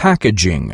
packaging.